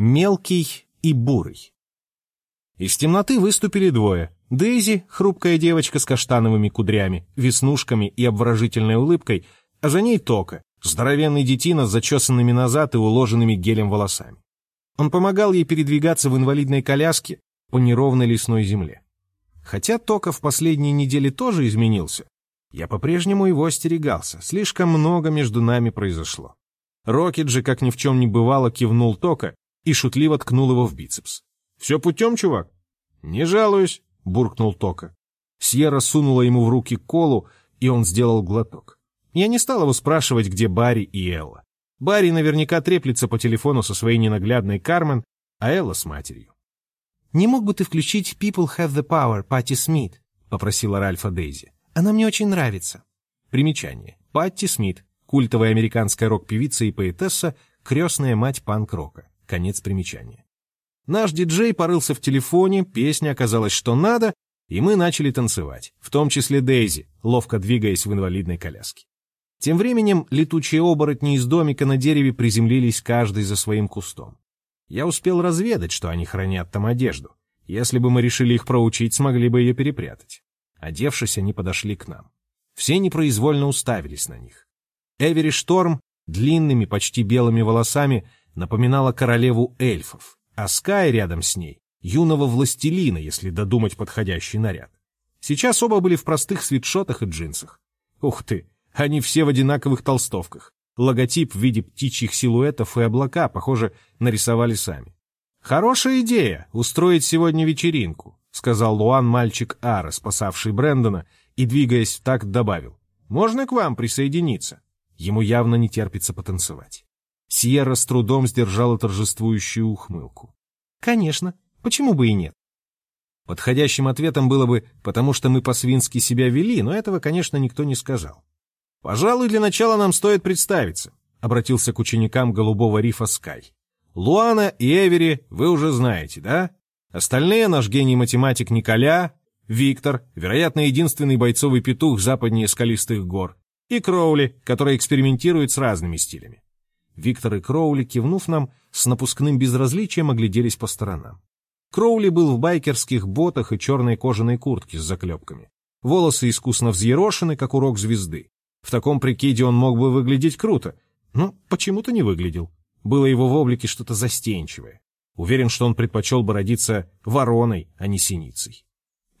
Мелкий и бурый. Из темноты выступили двое. Дейзи, хрупкая девочка с каштановыми кудрями, веснушками и обворожительной улыбкой, а за ней Тока, здоровенный детина с зачесанными назад и уложенными гелем волосами. Он помогал ей передвигаться в инвалидной коляске по неровной лесной земле. Хотя Тока в последние недели тоже изменился, я по-прежнему его остерегался, слишком много между нами произошло. Рокет же, как ни в чем не бывало, кивнул Тока и шутливо ткнул его в бицепс. «Все путем, чувак?» «Не жалуюсь», — буркнул Тока. Сьерра сунула ему в руки колу, и он сделал глоток. Я не стал его спрашивать, где Барри и Элла. Барри наверняка треплется по телефону со своей ненаглядной Кармен, а Элла с матерью. «Не мог бы ты включить «People have the power» Патти Смит?» — попросила Ральфа Дейзи. «Она мне очень нравится». Примечание. Патти Смит, культовая американская рок-певица и поэтесса, крестная мать панк-рока. Конец примечания. Наш диджей порылся в телефоне, песня оказалась что надо, и мы начали танцевать, в том числе Дейзи, ловко двигаясь в инвалидной коляске. Тем временем летучие оборотни из домика на дереве приземлились каждый за своим кустом. Я успел разведать, что они хранят там одежду. Если бы мы решили их проучить, смогли бы ее перепрятать. Одевшись, они подошли к нам. Все непроизвольно уставились на них. Эвери Шторм длинными, почти белыми волосами напоминала королеву эльфов, а Скай рядом с ней — юного властелина, если додумать подходящий наряд. Сейчас оба были в простых свитшотах и джинсах. Ух ты, они все в одинаковых толстовках. Логотип в виде птичьих силуэтов и облака, похоже, нарисовали сами. «Хорошая идея — устроить сегодня вечеринку», — сказал Луан мальчик Ара, спасавший Брэндона, и, двигаясь в такт, добавил. «Можно к вам присоединиться?» Ему явно не терпится потанцевать. Сьерра с трудом сдержала торжествующую ухмылку. «Конечно. Почему бы и нет?» Подходящим ответом было бы «потому что мы по-свински себя вели», но этого, конечно, никто не сказал. «Пожалуй, для начала нам стоит представиться», — обратился к ученикам Голубого рифа Скай. «Луана и Эвери вы уже знаете, да? Остальные наш гений-математик Николя, Виктор, вероятно, единственный бойцовый петух западнее скалистых гор, и Кроули, который экспериментирует с разными стилями. Виктор и Кроули, кивнув нам, с напускным безразличием огляделись по сторонам. Кроули был в байкерских ботах и черной кожаной куртке с заклепками. Волосы искусно взъерошены, как у рок-звезды. В таком прикиде он мог бы выглядеть круто, но почему-то не выглядел. Было его в облике что-то застенчивое. Уверен, что он предпочел бы родиться вороной, а не синицей.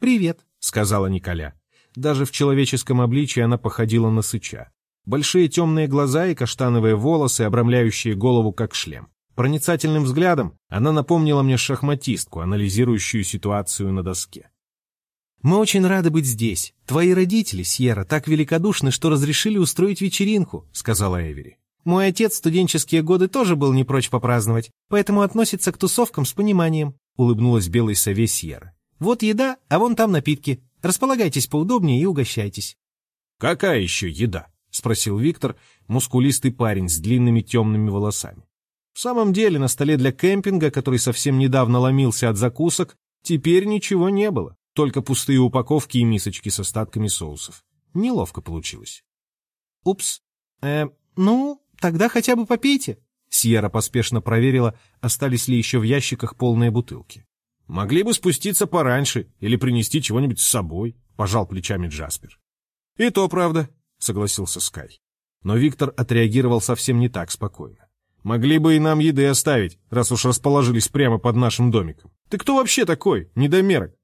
«Привет», — сказала Николя. Даже в человеческом обличии она походила на сыча. Большие темные глаза и каштановые волосы, обрамляющие голову как шлем. Проницательным взглядом она напомнила мне шахматистку, анализирующую ситуацию на доске. «Мы очень рады быть здесь. Твои родители, Сьерра, так великодушны, что разрешили устроить вечеринку», — сказала Эвери. «Мой отец студенческие годы тоже был не прочь попраздновать, поэтому относится к тусовкам с пониманием», — улыбнулась белой сове Сьерра. «Вот еда, а вон там напитки. Располагайтесь поудобнее и угощайтесь». «Какая еще еда?» — спросил Виктор, мускулистый парень с длинными темными волосами. В самом деле, на столе для кемпинга, который совсем недавно ломился от закусок, теперь ничего не было, только пустые упаковки и мисочки с остатками соусов. Неловко получилось. «Упс. Э, ну, тогда хотя бы попейте». Сьерра поспешно проверила, остались ли еще в ящиках полные бутылки. «Могли бы спуститься пораньше или принести чего-нибудь с собой», — пожал плечами Джаспер. «И то правда. — согласился Скай. Но Виктор отреагировал совсем не так спокойно. «Могли бы и нам еды оставить, раз уж расположились прямо под нашим домиком. Ты кто вообще такой, недомерок?»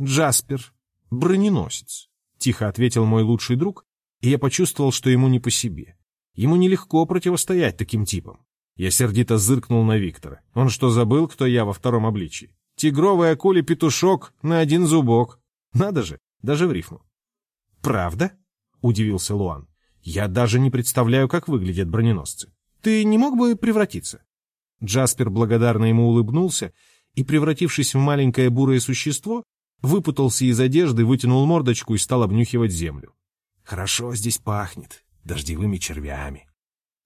«Джаспер, броненосец», — тихо ответил мой лучший друг, и я почувствовал, что ему не по себе. Ему нелегко противостоять таким типам. Я сердито зыркнул на Виктора. Он что, забыл, кто я во втором обличии? Тигровый акуле-петушок на один зубок. Надо же, даже в рифму. «Правда?» Удивился Луан. «Я даже не представляю, как выглядят броненосцы. Ты не мог бы превратиться?» Джаспер благодарно ему улыбнулся и, превратившись в маленькое бурое существо, выпутался из одежды, вытянул мордочку и стал обнюхивать землю. «Хорошо здесь пахнет, дождевыми червями».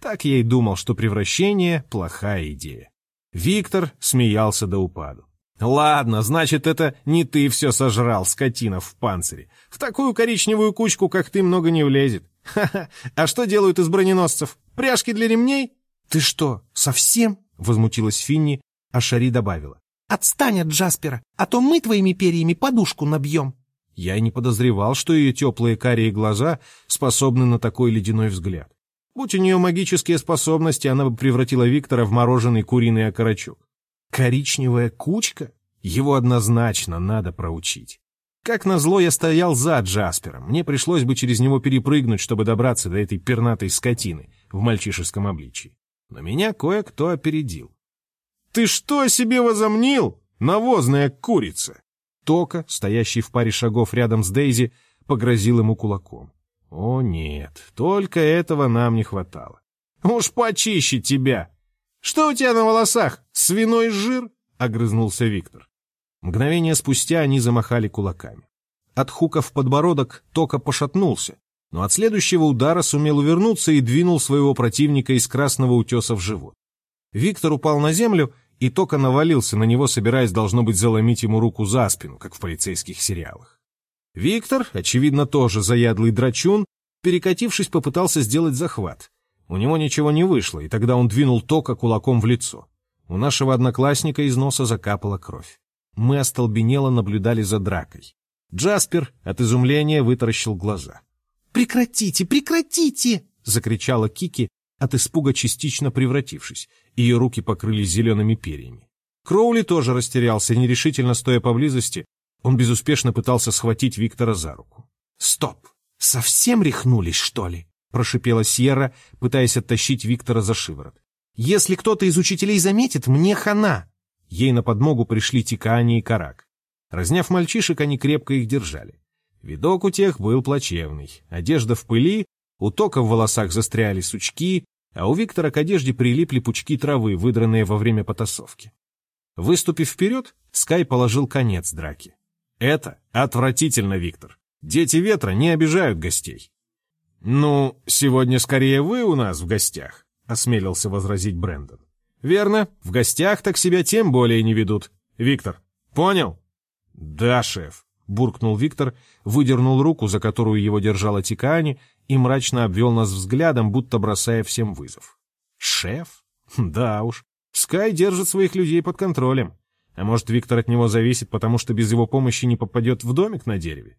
Так я и думал, что превращение — плохая идея. Виктор смеялся до упаду. «Ладно, значит, это не ты все сожрал, скотина в панцире. В такую коричневую кучку, как ты, много не влезет. Ха-ха, а что делают из броненосцев? Пряжки для ремней?» «Ты что, совсем?» — возмутилась Финни, а Шари добавила. «Отстань от Джаспера, а то мы твоими перьями подушку набьем». Я и не подозревал, что ее теплые карие глаза способны на такой ледяной взгляд. Будь у нее магические способности, она бы превратила Виктора в мороженый куриный окорочок. Коричневая кучка? Его однозначно надо проучить. Как назло, я стоял за Джаспером. Мне пришлось бы через него перепрыгнуть, чтобы добраться до этой пернатой скотины в мальчишеском обличии. Но меня кое-кто опередил. «Ты что себе возомнил, навозная курица?» Тока, стоящий в паре шагов рядом с Дейзи, погрозил ему кулаком. «О нет, только этого нам не хватало. Уж почище тебя! Что у тебя на волосах, свиной жир?» — огрызнулся Виктор. Мгновение спустя они замахали кулаками. От хука в подбородок Тока пошатнулся, но от следующего удара сумел увернуться и двинул своего противника из красного утеса в живот. Виктор упал на землю, и Тока навалился на него, собираясь, должно быть, заломить ему руку за спину, как в полицейских сериалах. Виктор, очевидно, тоже заядлый драчун, перекатившись, попытался сделать захват. У него ничего не вышло, и тогда он двинул Тока кулаком в лицо. У нашего одноклассника из носа закапала кровь. Мы остолбенело наблюдали за дракой. Джаспер от изумления вытаращил глаза. «Прекратите, прекратите!» — закричала Кики, от испуга частично превратившись. Ее руки покрылись зелеными перьями. Кроули тоже растерялся, нерешительно стоя поблизости. Он безуспешно пытался схватить Виктора за руку. «Стоп! Совсем рехнулись, что ли?» — прошипела Сьерра, пытаясь оттащить Виктора за шиворот. «Если кто-то из учителей заметит, мне хана!» Ей на подмогу пришли Тикани и Карак. Разняв мальчишек, они крепко их держали. Видок у тех был плачевный. Одежда в пыли, у Тока в волосах застряли сучки, а у Виктора к одежде прилипли пучки травы, выдранные во время потасовки. Выступив вперед, Скай положил конец драке. «Это отвратительно, Виктор. Дети ветра не обижают гостей». «Ну, сегодня скорее вы у нас в гостях», — осмелился возразить Брэндон. «Верно, в гостях так себя тем более не ведут. Виктор, понял?» «Да, шеф», — буркнул Виктор, выдернул руку, за которую его держала Тикаани, и мрачно обвел нас взглядом, будто бросая всем вызов. «Шеф? Да уж. Скай держит своих людей под контролем. А может, Виктор от него зависит, потому что без его помощи не попадет в домик на дереве?»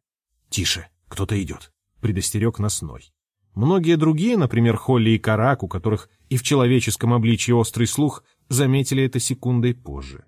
«Тише, кто-то идет», — предостерег нас Ной. Многие другие, например, Холли и Карак, у которых и в человеческом обличии острый слух, заметили это секундой позже.